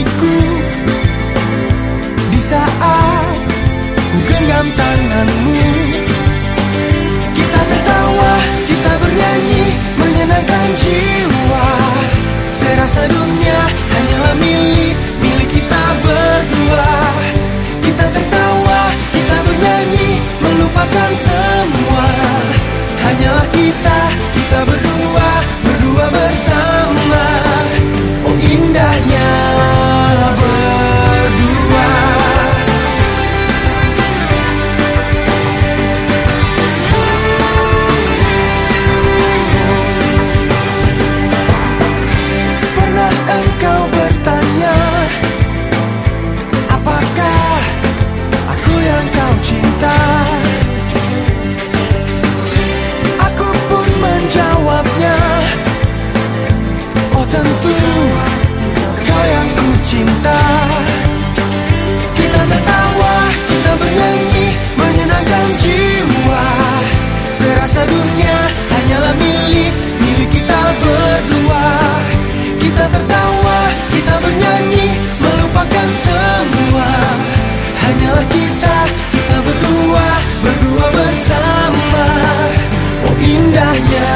diriku. Di saat ku genggam tanganmu Kita tertawa, kita bernyanyi Menyenangkan jiwa. Serasa dunia hanyalah milik Milik kita berdua. Kita tertawa, kita bernyanyi Melupakan semua Serasa dunia hanyalah milik Milik kita berdua. Kita tertawa, kita bernyanyi Melupakan semua. Hanyalah kita, kita berdua Berdua bersama. Oh indahnya